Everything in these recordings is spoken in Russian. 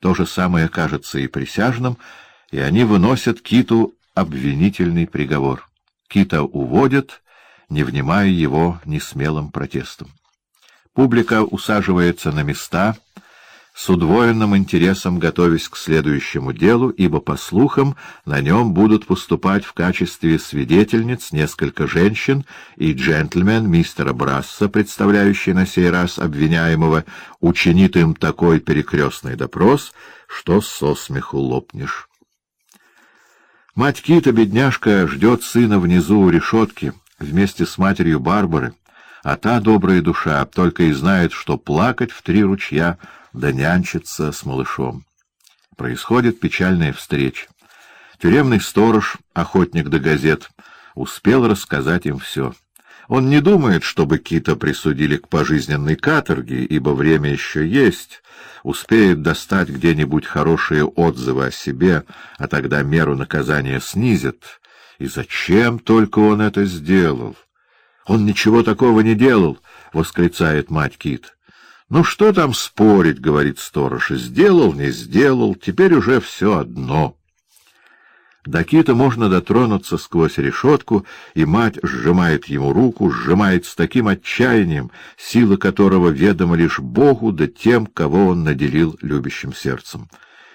То же самое кажется и присяжным, и они выносят Киту обвинительный приговор. Кита уводят, не внимая его несмелым протестом. Публика усаживается на места — с удвоенным интересом готовясь к следующему делу, ибо, по слухам, на нем будут поступать в качестве свидетельниц несколько женщин, и джентльмен мистера Брасса, представляющий на сей раз обвиняемого, учинит им такой перекрестный допрос, что со смеху лопнешь. Мать Кита, бедняжка, ждет сына внизу у решетки вместе с матерью Барбары, а та добрая душа только и знает, что плакать в три ручья — да нянчится с малышом. Происходит печальная встреча. Тюремный сторож, охотник до газет, успел рассказать им все. Он не думает, чтобы Кита присудили к пожизненной каторге, ибо время еще есть, успеет достать где-нибудь хорошие отзывы о себе, а тогда меру наказания снизят. И зачем только он это сделал? Он ничего такого не делал, — восклицает мать Кит. «Ну что там спорить?» — говорит сторож. «Сделал, не сделал, теперь уже все одно». До кита можно дотронуться сквозь решетку, и мать сжимает ему руку, сжимает с таким отчаянием, сила которого ведома лишь Богу да тем, кого он наделил любящим сердцем.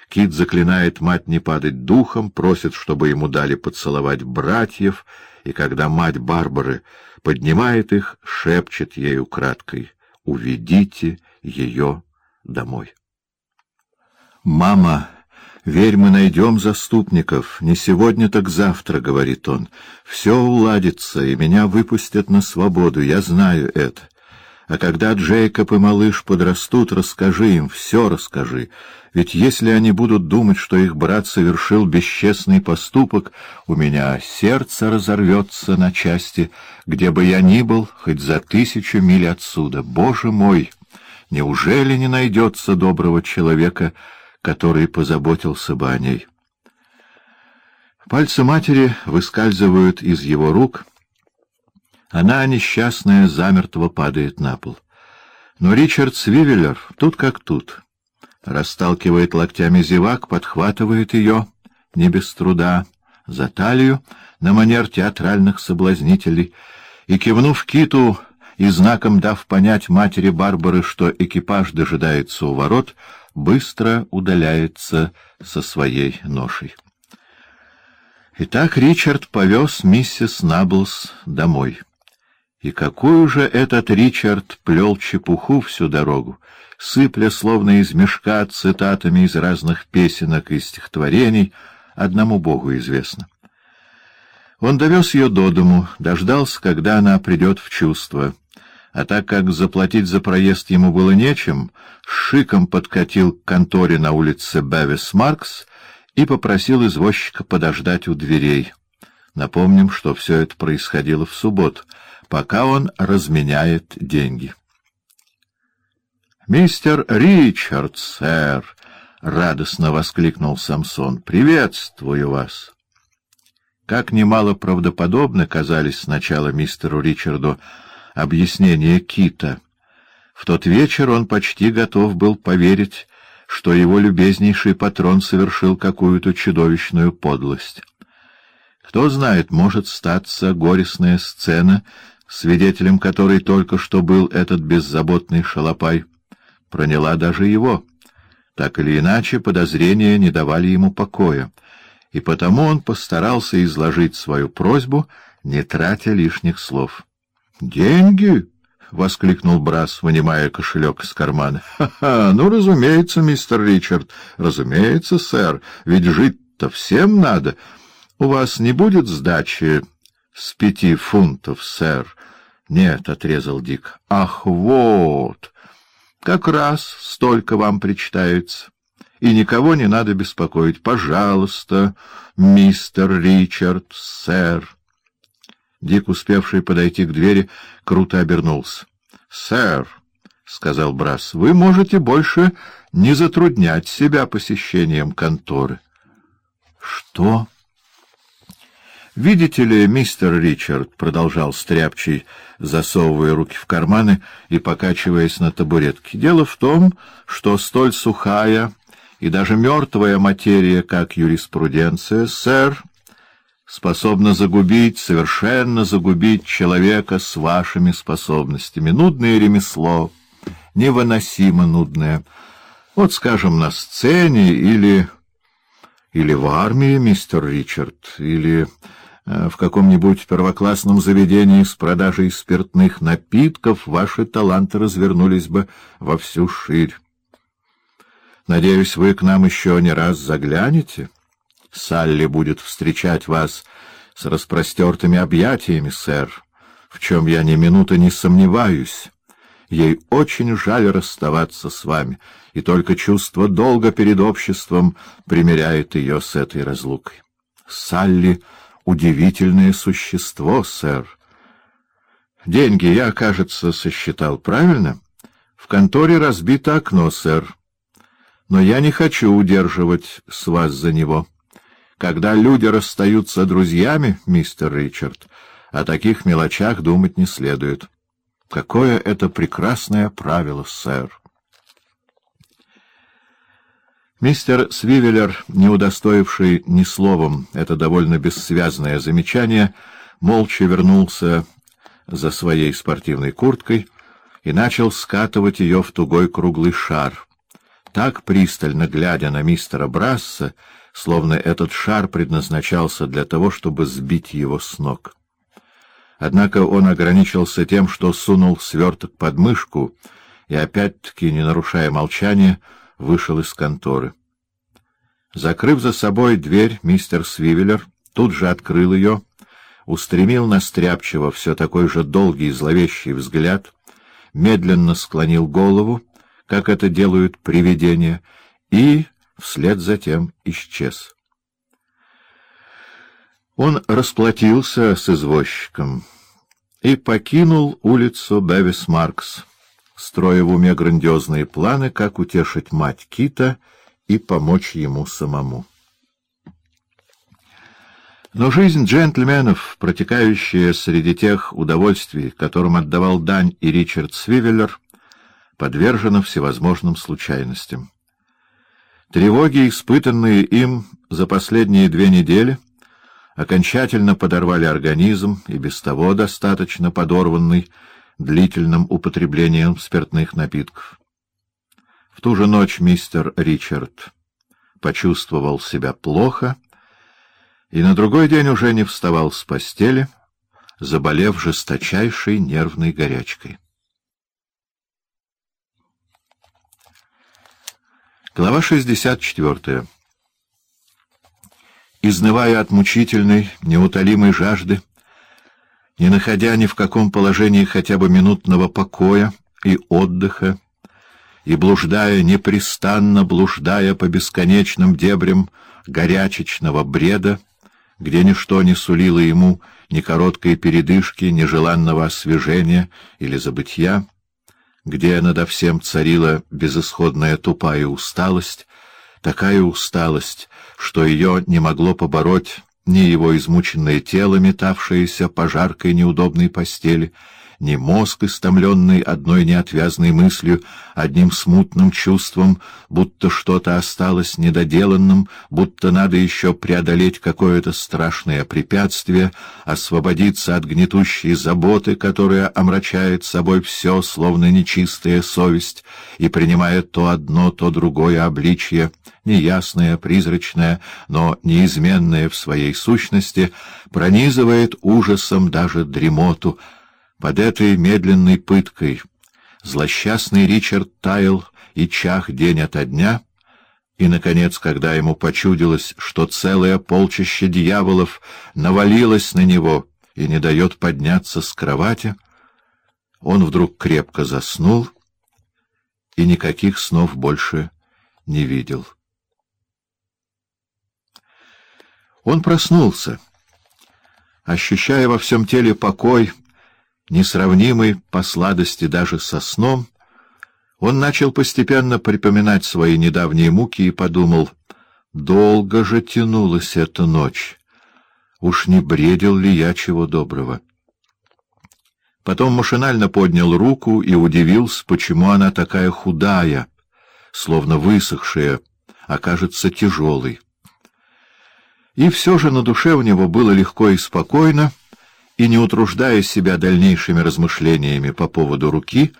Кит заклинает мать не падать духом, просит, чтобы ему дали поцеловать братьев, и когда мать Барбары поднимает их, шепчет ей украдкой «Уведите ее домой. «Мама, верь, мы найдем заступников. Не сегодня, так завтра», — говорит он. «Все уладится, и меня выпустят на свободу, я знаю это. А когда Джейкоб и малыш подрастут, расскажи им, все расскажи. Ведь если они будут думать, что их брат совершил бесчестный поступок, у меня сердце разорвется на части, где бы я ни был, хоть за тысячу миль отсюда. Боже мой!» Неужели не найдется доброго человека, который позаботился бы о ней? Пальцы матери выскальзывают из его рук. Она, несчастная, замертво падает на пол. Но Ричард Свивеллер тут как тут. Расталкивает локтями зевак, подхватывает ее, не без труда, за талию, на манер театральных соблазнителей, и, кивнув киту, и знаком дав понять матери Барбары, что экипаж дожидается у ворот, быстро удаляется со своей ношей. Итак, Ричард повез миссис Наблс домой. И какую же этот Ричард плел чепуху всю дорогу, сыпля словно из мешка цитатами из разных песенок и стихотворений, одному Богу известно. Он довез ее до дому, дождался, когда она придет в чувство — а так как заплатить за проезд ему было нечем, шиком подкатил к конторе на улице Бевис-Маркс и попросил извозчика подождать у дверей. Напомним, что все это происходило в субботу, пока он разменяет деньги. «Мистер Ричард, сэр!» — радостно воскликнул Самсон. «Приветствую вас!» Как немало правдоподобно казались сначала мистеру Ричарду объяснение Кита. В тот вечер он почти готов был поверить, что его любезнейший патрон совершил какую-то чудовищную подлость. Кто знает, может статься горестная сцена, свидетелем которой только что был этот беззаботный шалопай. Проняла даже его. Так или иначе, подозрения не давали ему покоя, и потому он постарался изложить свою просьбу, не тратя лишних слов. «Деньги?» — воскликнул Брас, вынимая кошелек из кармана. «Ха-ха! Ну, разумеется, мистер Ричард, разумеется, сэр, ведь жить-то всем надо. У вас не будет сдачи с пяти фунтов, сэр?» «Нет», — отрезал Дик. «Ах, вот! Как раз столько вам причитается. И никого не надо беспокоить. Пожалуйста, мистер Ричард, сэр». Дик, успевший подойти к двери, круто обернулся. — Сэр, — сказал Брас, — вы можете больше не затруднять себя посещением конторы. — Что? — Видите ли, мистер Ричард, — продолжал Стряпчий, засовывая руки в карманы и покачиваясь на табуретке, — дело в том, что столь сухая и даже мертвая материя, как юриспруденция, сэр, способна загубить, совершенно загубить человека с вашими способностями. Нудное ремесло, невыносимо нудное. Вот, скажем, на сцене или... или в армии, мистер Ричард, или в каком-нибудь первоклассном заведении с продажей спиртных напитков ваши таланты развернулись бы во всю ширь. Надеюсь, вы к нам еще не раз заглянете. Салли будет встречать вас с распростертыми объятиями, сэр, в чем я ни минуты не сомневаюсь. Ей очень жаль расставаться с вами, и только чувство долга перед обществом примиряет ее с этой разлукой. Салли — удивительное существо, сэр. Деньги я, кажется, сосчитал правильно? В конторе разбито окно, сэр но я не хочу удерживать с вас за него. Когда люди расстаются друзьями, мистер Ричард, о таких мелочах думать не следует. Какое это прекрасное правило, сэр! Мистер Свивеллер, не удостоивший ни словом это довольно бессвязное замечание, молча вернулся за своей спортивной курткой и начал скатывать ее в тугой круглый шар — так пристально глядя на мистера Брасса, словно этот шар предназначался для того, чтобы сбить его с ног. Однако он ограничился тем, что сунул сверток под мышку и, опять-таки, не нарушая молчания, вышел из конторы. Закрыв за собой дверь, мистер Свивеллер тут же открыл ее, устремил на Стряпчего все такой же долгий и зловещий взгляд, медленно склонил голову как это делают привидения, и вслед за тем исчез. Он расплатился с извозчиком и покинул улицу Бевис-Маркс, строя в уме грандиозные планы, как утешить мать Кита и помочь ему самому. Но жизнь джентльменов, протекающая среди тех удовольствий, которым отдавал дань и Ричард Свивеллер, подвержена всевозможным случайностям. Тревоги, испытанные им за последние две недели, окончательно подорвали организм, и без того достаточно подорванный длительным употреблением спиртных напитков. В ту же ночь мистер Ричард почувствовал себя плохо и на другой день уже не вставал с постели, заболев жесточайшей нервной горячкой. Глава 64. Изнывая от мучительной, неутолимой жажды, не находя ни в каком положении хотя бы минутного покоя и отдыха, и блуждая, непрестанно блуждая по бесконечным дебрям горячечного бреда, где ничто не сулило ему ни короткой передышки, ни желанного освежения или забытья, где надо всем царила безысходная тупая усталость, такая усталость, что ее не могло побороть ни его измученное тело, метавшееся по жаркой неудобной постели, ни мозг, истомленный одной неотвязной мыслью, одним смутным чувством, будто что-то осталось недоделанным, будто надо еще преодолеть какое-то страшное препятствие, освободиться от гнетущей заботы, которая омрачает собой все, словно нечистая совесть, и принимает то одно, то другое обличье, неясное, призрачное, но неизменное в своей сущности, пронизывает ужасом даже дремоту, под этой медленной пыткой злосчастный Ричард таял и чах день ото дня, и, наконец, когда ему почудилось, что целое полчище дьяволов навалилось на него и не дает подняться с кровати, он вдруг крепко заснул и никаких снов больше не видел. Он проснулся, ощущая во всем теле покой, несравнимый по сладости даже со сном, он начал постепенно припоминать свои недавние муки и подумал, долго же тянулась эта ночь, уж не бредил ли я чего доброго. Потом машинально поднял руку и удивился, почему она такая худая, словно высохшая, окажется тяжелой. И все же на душе у него было легко и спокойно, и, не утруждая себя дальнейшими размышлениями по поводу руки,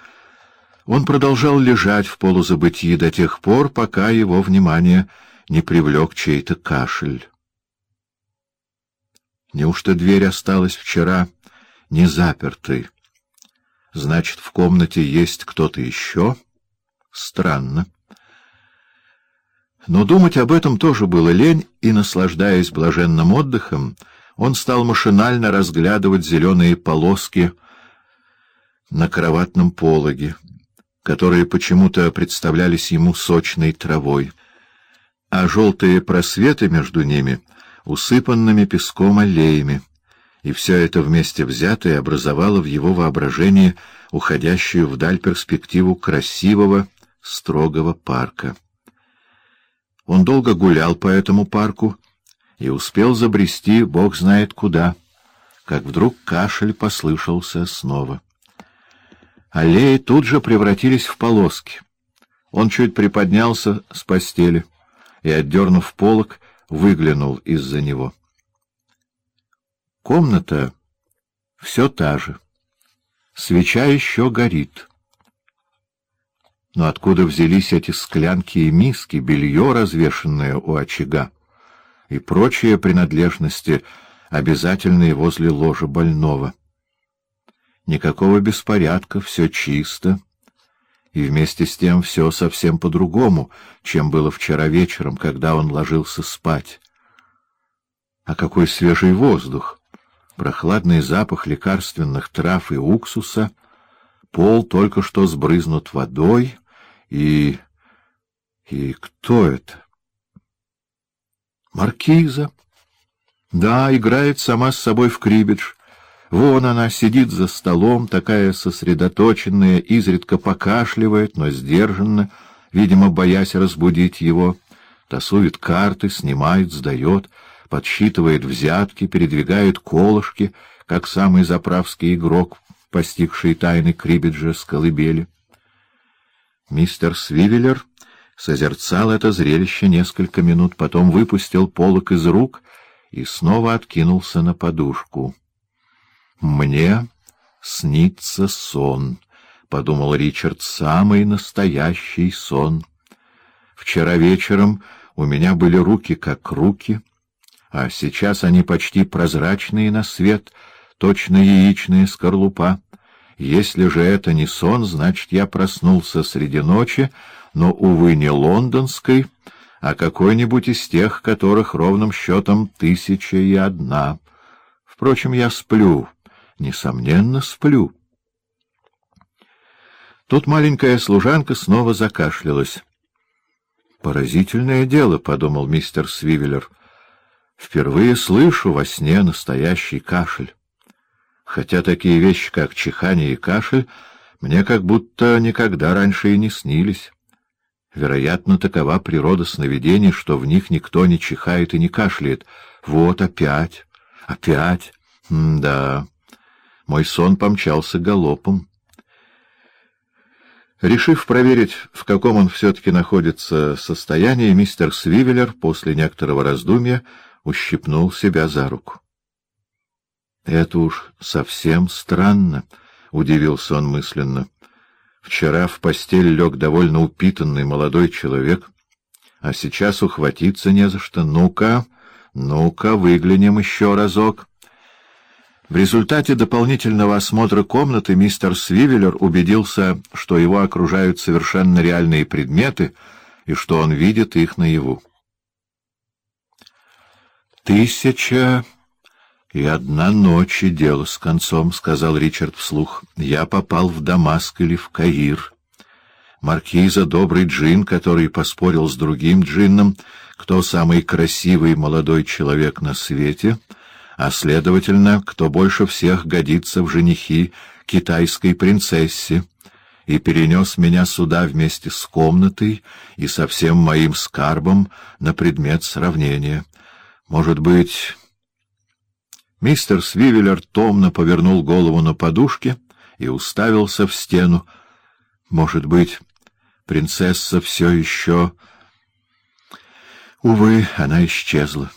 он продолжал лежать в полузабытии до тех пор, пока его внимание не привлек чей-то кашель. Неужто дверь осталась вчера не запертой? Значит, в комнате есть кто-то еще? Странно. Но думать об этом тоже было лень, и, наслаждаясь блаженным отдыхом, он стал машинально разглядывать зеленые полоски на кроватном пологе, которые почему-то представлялись ему сочной травой, а желтые просветы между ними — усыпанными песком аллеями, и все это вместе взятое образовало в его воображении уходящую вдаль перспективу красивого, строгого парка. Он долго гулял по этому парку и успел забрести бог знает куда, как вдруг кашель послышался снова. Аллеи тут же превратились в полоски. Он чуть приподнялся с постели и, отдернув полок, выглянул из-за него. Комната все та же. Свеча еще горит. Но откуда взялись эти склянки и миски, белье, развешенное у очага, и прочие принадлежности, обязательные возле ложа больного? Никакого беспорядка, все чисто, и вместе с тем все совсем по-другому, чем было вчера вечером, когда он ложился спать. А какой свежий воздух! Прохладный запах лекарственных трав и уксуса, пол только что сбрызнут водой — и... и кто это? Маркиза. Да, играет сама с собой в крибидж. Вон она сидит за столом, такая сосредоточенная, изредка покашливает, но сдержанно, видимо, боясь разбудить его. Тасует карты, снимает, сдает, подсчитывает взятки, передвигает колышки, как самый заправский игрок, постигший тайны крибиджа с колыбели. Мистер Свивеллер созерцал это зрелище несколько минут, потом выпустил полок из рук и снова откинулся на подушку. «Мне снится сон», — подумал Ричард, — «самый настоящий сон. Вчера вечером у меня были руки как руки, а сейчас они почти прозрачные на свет, точно яичная скорлупа». Если же это не сон, значит, я проснулся среди ночи, но, увы, не лондонской, а какой-нибудь из тех, которых ровным счетом тысяча и одна. Впрочем, я сплю, несомненно, сплю. Тут маленькая служанка снова закашлялась. «Поразительное дело», — подумал мистер Свивеллер. «Впервые слышу во сне настоящий кашель» хотя такие вещи, как чихание и кашель, мне как будто никогда раньше и не снились. Вероятно, такова природа сновидений, что в них никто не чихает и не кашляет. Вот опять, опять, М да, мой сон помчался галопом. Решив проверить, в каком он все-таки находится состоянии, мистер Свивеллер после некоторого раздумья ущипнул себя за руку. Это уж совсем странно, — удивился он мысленно. Вчера в постель лег довольно упитанный молодой человек, а сейчас ухватиться не за что. Ну-ка, ну-ка, выглянем еще разок. В результате дополнительного осмотра комнаты мистер Свивеллер убедился, что его окружают совершенно реальные предметы и что он видит их наяву. Тысяча «И одна ночь, и дело с концом», — сказал Ричард вслух. «Я попал в Дамаск или в Каир. Маркиза — добрый джин, который поспорил с другим джинном, кто самый красивый молодой человек на свете, а, следовательно, кто больше всех годится в женихи китайской принцессе, и перенес меня сюда вместе с комнатой и со всем моим скарбом на предмет сравнения. Может быть...» Мистер Свивеллер томно повернул голову на подушке и уставился в стену. Может быть, принцесса все еще... Увы, она исчезла.